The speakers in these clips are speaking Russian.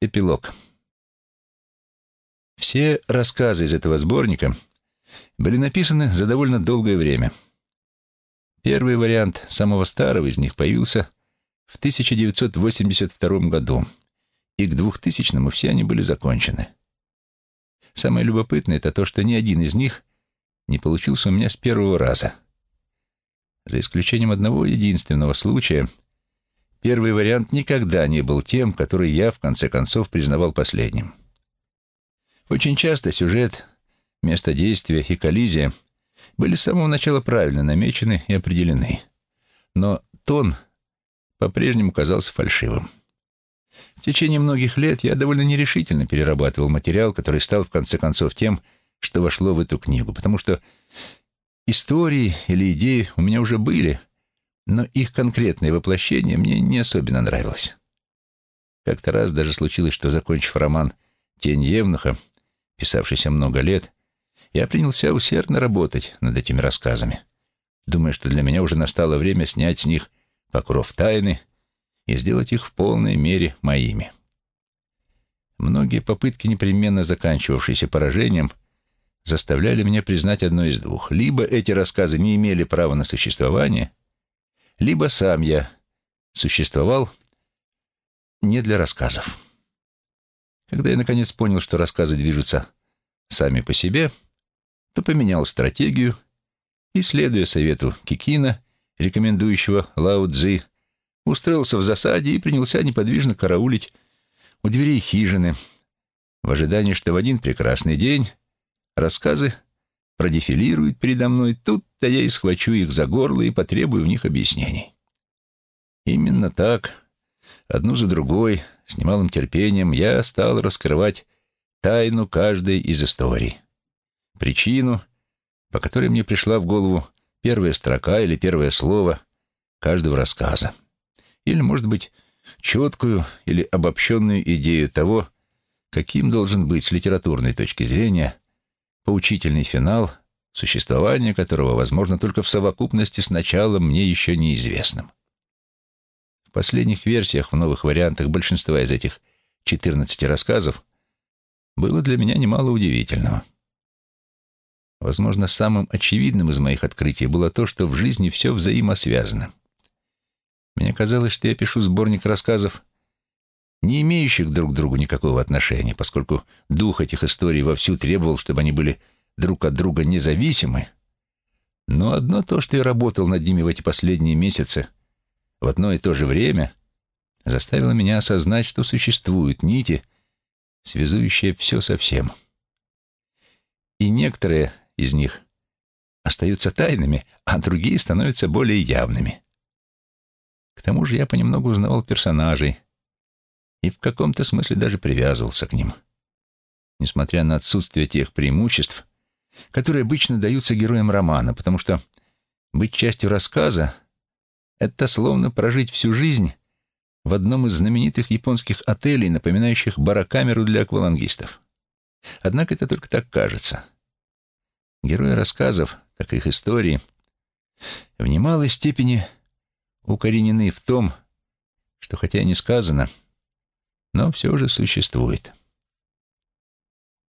Эпилог. Все рассказы из этого сборника были написаны за довольно долгое время. Первый вариант самого старого из них появился в 1982 году, и к 2000-му все они были закончены. Самое любопытное — это то, что ни один из них не получился у меня с первого раза. За исключением одного единственного случая, первый вариант никогда не был тем, который я, в конце концов, признавал последним. Очень часто сюжет, место действия и коллизия были с самого начала правильно намечены и определены. Но тон по-прежнему казался фальшивым. В течение многих лет я довольно нерешительно перерабатывал материал, который стал в конце концов тем, что вошло в эту книгу, потому что истории или идеи у меня уже были, но их конкретное воплощение мне не особенно нравилось. Как-то раз даже случилось, что, закончив роман «Тень Евнуха», писавшийся много лет, я принялся усердно работать над этими рассказами, думая, что для меня уже настало время снять с них покров тайны и сделать их в полной мере моими. Многие попытки, непременно заканчивавшиеся поражением, заставляли меня признать одно из двух. Либо эти рассказы не имели права на существование, либо сам я существовал не для рассказов. Когда я наконец понял, что рассказы движутся сами по себе, то поменял стратегию и, следуя совету Кикина, рекомендующего Лао Цзи, устроился в засаде и принялся неподвижно караулить у дверей хижины, в ожидании, что в один прекрасный день рассказы продефилируют передо мной, тут-то я и схвачу их за горло и потребую в них объяснений. Именно так, одну за другой, с немалым терпением, я стал раскрывать тайну каждой из историй. Причину, по которой мне пришла в голову первая строка или первое слово каждого рассказа. Или, может быть, четкую или обобщенную идею того, каким должен быть с литературной точки зрения поучительный финал, существование которого возможно только в совокупности с началом мне еще неизвестным. В последних версиях, в новых вариантах большинства из этих 14 рассказов было для меня немало удивительного. Возможно, самым очевидным из моих открытий было то, что в жизни все взаимосвязано. Мне казалось, что я пишу сборник рассказов, не имеющих друг к другу никакого отношения, поскольку дух этих историй вовсю требовал, чтобы они были друг от друга независимы. Но одно то, что я работал над ними в эти последние месяцы в одно и то же время, заставило меня осознать, что существуют нити, связующие все со всем. И некоторые из них остаются тайными, а другие становятся более явными. К тому же я понемногу узнавал персонажей и в каком-то смысле даже привязывался к ним. Несмотря на отсутствие тех преимуществ, которые обычно даются героям романа, потому что быть частью рассказа — это словно прожить всю жизнь в одном из знаменитых японских отелей, напоминающих барокамеру для аквалангистов. Однако это только так кажется — Герои рассказов, как их истории, в немалой степени укоренены в том, что хотя и не сказано, но все же существует.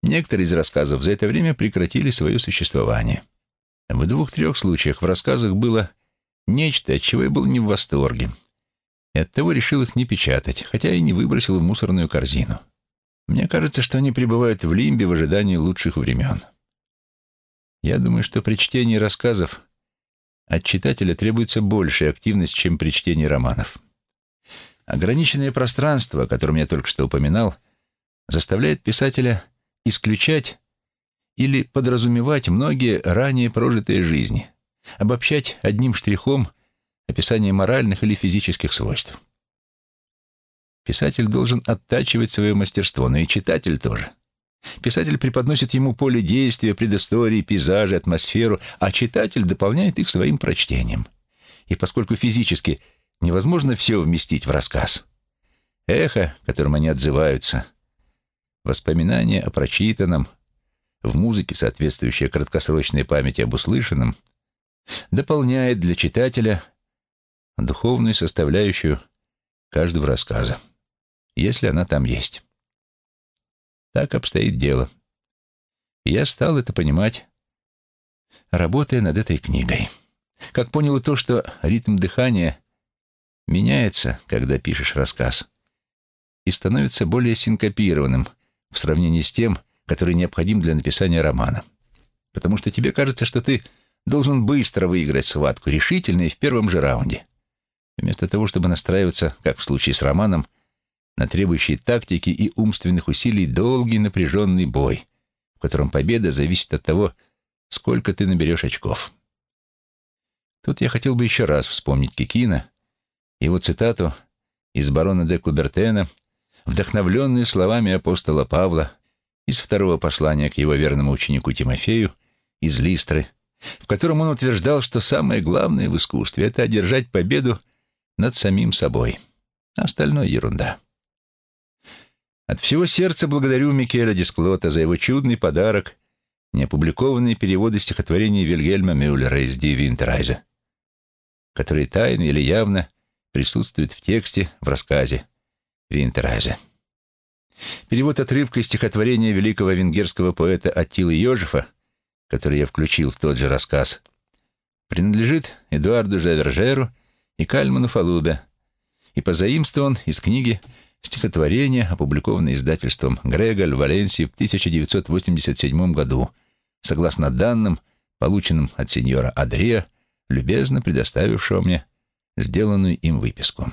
Некоторые из рассказов за это время прекратили свое существование. В двух-трех случаях в рассказах было нечто, от чего я был не в восторге, и оттого решил их не печатать, хотя и не выбросил в мусорную корзину. Мне кажется, что они пребывают в лимбе в ожидании лучших времен. Я думаю, что при чтении рассказов от читателя требуется большая активность, чем при чтении романов. Ограниченное пространство, о котором я только что упоминал, заставляет писателя исключать или подразумевать многие ранее прожитые жизни, обобщать одним штрихом описание моральных или физических свойств. Писатель должен оттачивать свое мастерство, но и читатель тоже. Писатель преподносит ему поле действия, предыстории, пейзажи, атмосферу, а читатель дополняет их своим прочтением. И поскольку физически невозможно все вместить в рассказ, эхо, которым они отзываются, воспоминания о прочитанном, в музыке, соответствующая краткосрочной памяти об услышанном, дополняет для читателя духовную составляющую каждого рассказа, если она там есть. Так обстоит дело. Я стал это понимать, работая над этой книгой. Как понял и то, что ритм дыхания меняется, когда пишешь рассказ, и становится более синкопированным в сравнении с тем, который необходим для написания романа. Потому что тебе кажется, что ты должен быстро выиграть схватку, решительно и в первом же раунде. Вместо того, чтобы настраиваться, как в случае с романом, на требующий тактики и умственных усилий долгий напряженный бой, в котором победа зависит от того, сколько ты наберешь очков. Тут я хотел бы еще раз вспомнить Кикина, его цитату из барона де Кубертена, вдохновленную словами апостола Павла из второго послания к его верному ученику Тимофею из Листры, в котором он утверждал, что самое главное в искусстве — это одержать победу над самим собой. Остальное — ерунда. От всего сердца благодарю Микеля Дисклота за его чудный подарок, неопубликованные переводы стихотворений Вильгельма Мюллера из «Ди Винтерайза», которые тайно или явно присутствуют в тексте, в рассказе Винтерайза. Перевод отрывка из стихотворения великого венгерского поэта Аттилы Йожефа который я включил в тот же рассказ, принадлежит Эдуарду Жавержеру и Кальману Фалубе и позаимствован из книги стихотворения, опубликованной издательством Греголь в Валенсии в 1987 году, согласно данным, полученным от сеньора Адрия, любезно предоставившего мне сделанную им выписку.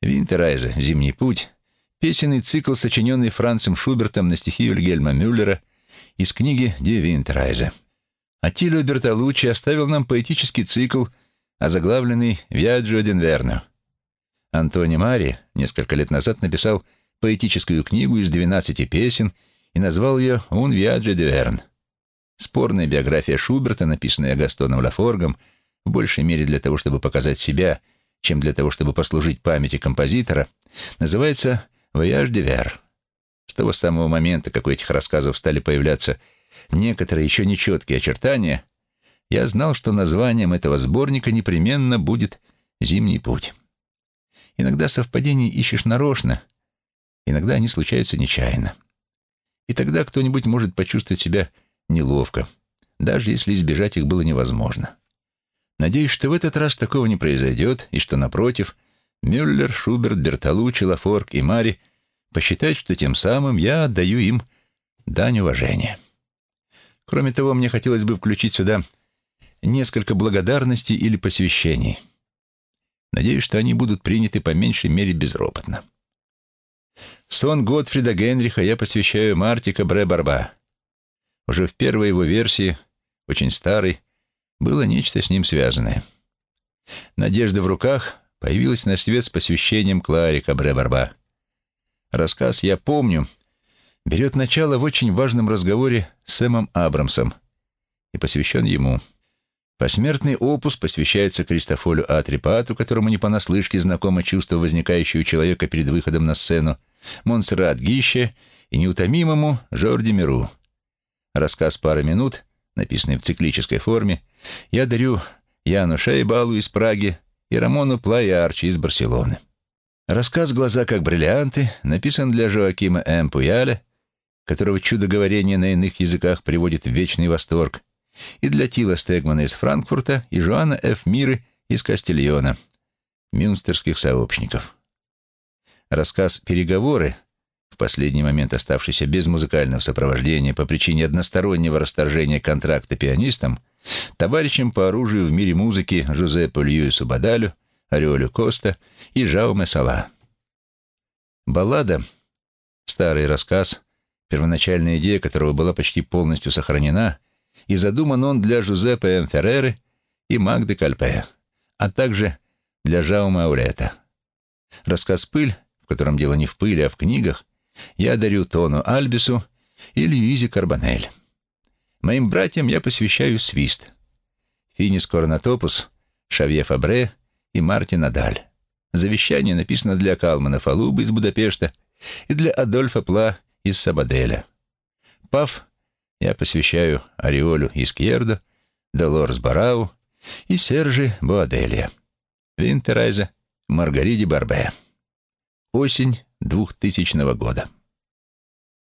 Винтерайзе «Зимний путь» песенный цикл, сочиненный Францем Шубертом на стихи Вильгельма Мюллера из книги «Ди Винтерайзе». Атилио Бертолуччи оставил нам поэтический цикл, озаглавленный «Виаджио Денверно». Антони Мари несколько лет назад написал поэтическую книгу из 12 песен и назвал ее «Un viaggio de Verne». Спорная биография Шуберта, написанная Гастоном Лафоргом, в большей мере для того, чтобы показать себя, чем для того, чтобы послужить памяти композитора, называется «Voyage de Ver» С того самого момента, как у этих рассказов стали появляться некоторые еще нечеткие очертания, я знал, что названием этого сборника непременно будет «Зимний путь». Иногда совпадения ищешь нарочно, иногда они случаются нечаянно. И тогда кто-нибудь может почувствовать себя неловко, даже если избежать их было невозможно. Надеюсь, что в этот раз такого не произойдет, и что, напротив, Мюллер, Шуберт, Бертолуччи, Лафорг и Мари посчитать, что тем самым я отдаю им дань уважения. Кроме того, мне хотелось бы включить сюда несколько благодарностей или посвящений. Надеюсь, что они будут приняты по меньшей мере безропотно. Сон Готфрида Генриха я посвящаю Марти Кабре Барба. Уже в первой его версии, очень старой, было нечто с ним связанное. Надежда в руках появилась на свет с посвящением Кларе Кабре Барба. Рассказ «Я помню» берет начало в очень важном разговоре с Сэмом Абрамсом и посвящен ему. Посмертный опус посвящается Кристофолю Атрипату, которому не понаслышке знакомо чувство, возникающее у человека перед выходом на сцену, Монсеррат Гище и неутомимому Жорди Миру. Рассказ «Пара минут», написанный в циклической форме, я дарю Яну Шейбалу из Праги и Рамону Плайарчи из Барселоны. Рассказ «Глаза как бриллианты» написан для Жоакима М. Пуяля, которого чудо-говорение на иных языках приводит в вечный восторг, и для Тила Стегмана из Франкфурта и Жоана Ф. Миры из Кастильона, мюнстерских сообщников. Рассказ «Переговоры», в последний момент оставшийся без музыкального сопровождения по причине одностороннего расторжения контракта пианистом, товарищем по оружию в мире музыки Жозепу Льюису Бадалю Ореолю Коста и Жауме Сала. Баллада — старый рассказ, первоначальная идея которого была почти полностью сохранена, и задуман он для Жузеппе М. И Магды Кальпе, а также для Жаума Аулета. Рассказ «Пыль», в котором дело не в пыли, а в книгах, я дарю Тону Альбису и Льюизе Карбонель. Моим братьям я посвящаю свист. Финис Корнатопус, Шавье Фабре и Мартин Адаль. Завещание написано для Калмана Фалубы из Будапешта и для Адольфа Пла из Сабаделя. Пав я посвящаю Ореолю Искьердо, Долорс Барау и Сержи Буаделия. Винтерайза Маргариде Барбе. Осень 2000 года.